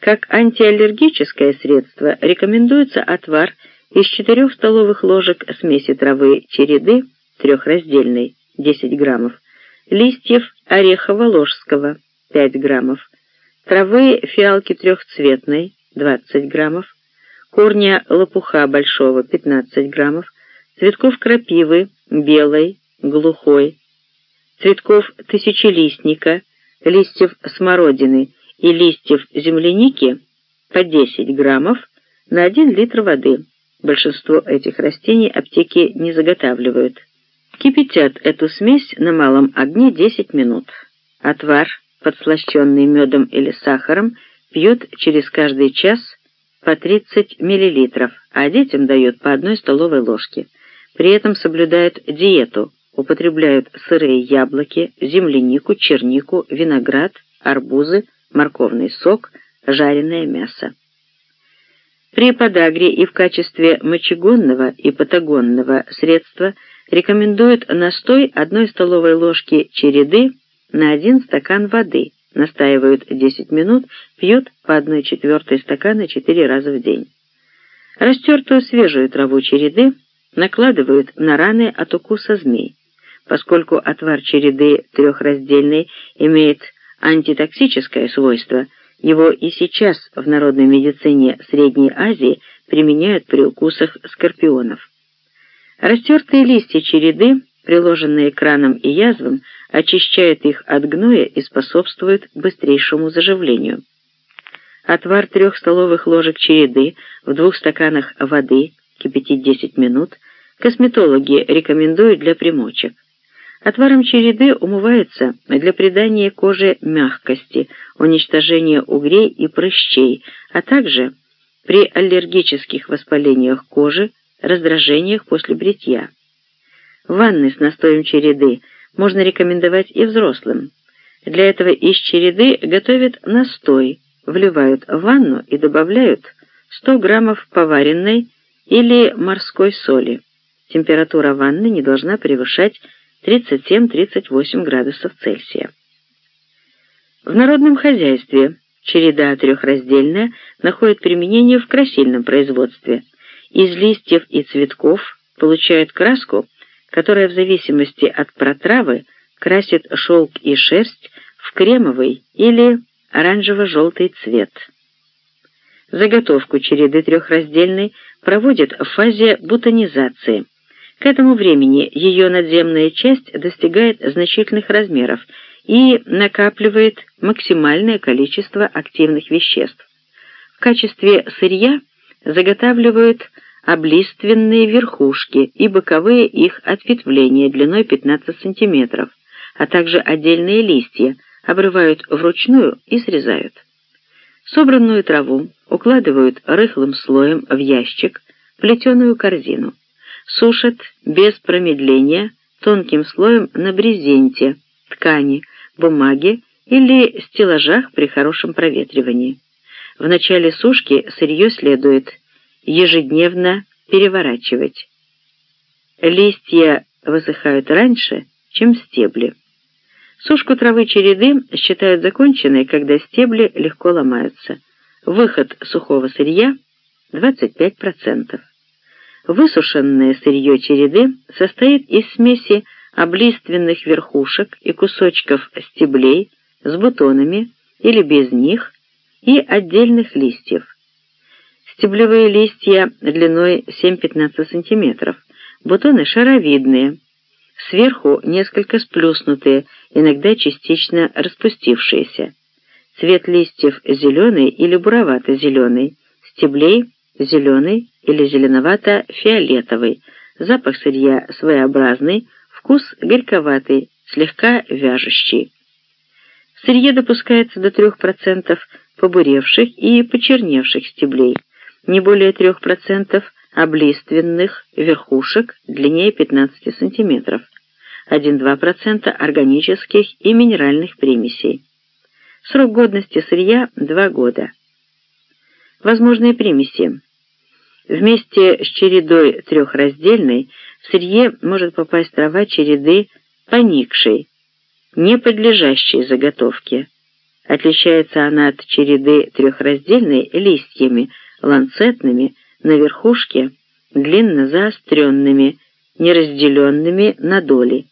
Как антиаллергическое средство рекомендуется отвар из 4 столовых ложек смеси травы череды трехраздельной 10 граммов, листьев ореха ложского 5 граммов, травы фиалки трехцветной 20 граммов, корня лопуха большого 15 граммов, цветков крапивы белой, глухой, цветков тысячелистника, листьев смородины и листьев земляники по 10 граммов на 1 литр воды. Большинство этих растений аптеки не заготавливают. Кипятят эту смесь на малом огне 10 минут. Отвар, подслащенный медом или сахаром, пьют через каждый час по 30 мл, а детям дают по одной столовой ложке. При этом соблюдают диету, употребляют сырые яблоки, землянику, чернику, виноград, арбузы, морковный сок, жареное мясо. При подагре и в качестве мочегонного и патагонного средства рекомендуют настой одной столовой ложки череды на один стакан воды, настаивают 10 минут, пьют по 1 четвертой стакана 4 раза в день. Растертую свежую траву череды накладывают на раны от укуса змей. Поскольку отвар череды трехраздельный имеет антитоксическое свойство, его и сейчас в народной медицине Средней Азии применяют при укусах скорпионов. Растертые листья череды, приложенные к ранам и язвам, очищают их от гноя и способствуют быстрейшему заживлению. Отвар трех столовых ложек череды в двух стаканах воды кипятить 10 минут косметологи рекомендуют для примочек. Отваром череды умывается для придания коже мягкости, уничтожения угрей и прыщей, а также при аллергических воспалениях кожи, раздражениях после бритья. Ванны с настоем череды можно рекомендовать и взрослым. Для этого из череды готовят настой, вливают в ванну и добавляют 100 граммов поваренной или морской соли. Температура ванны не должна превышать 37-38 градусов Цельсия. В народном хозяйстве череда трехраздельная находит применение в красильном производстве. Из листьев и цветков получают краску, которая в зависимости от протравы красит шелк и шерсть в кремовый или оранжево-желтый цвет. Заготовку череды трехраздельной проводят в фазе бутонизации – к этому времени ее надземная часть достигает значительных размеров и накапливает максимальное количество активных веществ. В качестве сырья заготавливают облиственные верхушки и боковые их ответвления длиной 15 см, а также отдельные листья, обрывают вручную и срезают. Собранную траву укладывают рыхлым слоем в ящик, плетеную корзину сушат без промедления тонким слоем на брезенте, ткани, бумаге или стеллажах при хорошем проветривании. В начале сушки сырье следует ежедневно переворачивать. Листья высыхают раньше, чем стебли. Сушку травы череды считают законченной, когда стебли легко ломаются. Выход сухого сырья – 25%. Высушенное сырье череды состоит из смеси облиственных верхушек и кусочков стеблей с бутонами или без них и отдельных листьев. Стеблевые листья длиной 7-15 см, бутоны шаровидные, сверху несколько сплюснутые, иногда частично распустившиеся. Цвет листьев зеленый или буровато-зеленый, стеблей зеленый или зеленовато-фиолетовый, запах сырья своеобразный, вкус горьковатый, слегка вяжущий. Сырье допускается до 3% побуревших и почерневших стеблей, не более 3% облиственных верхушек длиннее 15 см, 1-2% органических и минеральных примесей. Срок годности сырья – 2 года. Возможные примеси. Вместе с чередой трехраздельной в сырье может попасть трава череды поникшей, не подлежащей заготовке, Отличается она от череды трехраздельной листьями, ланцетными, на верхушке, длинно заостренными, неразделенными на доли.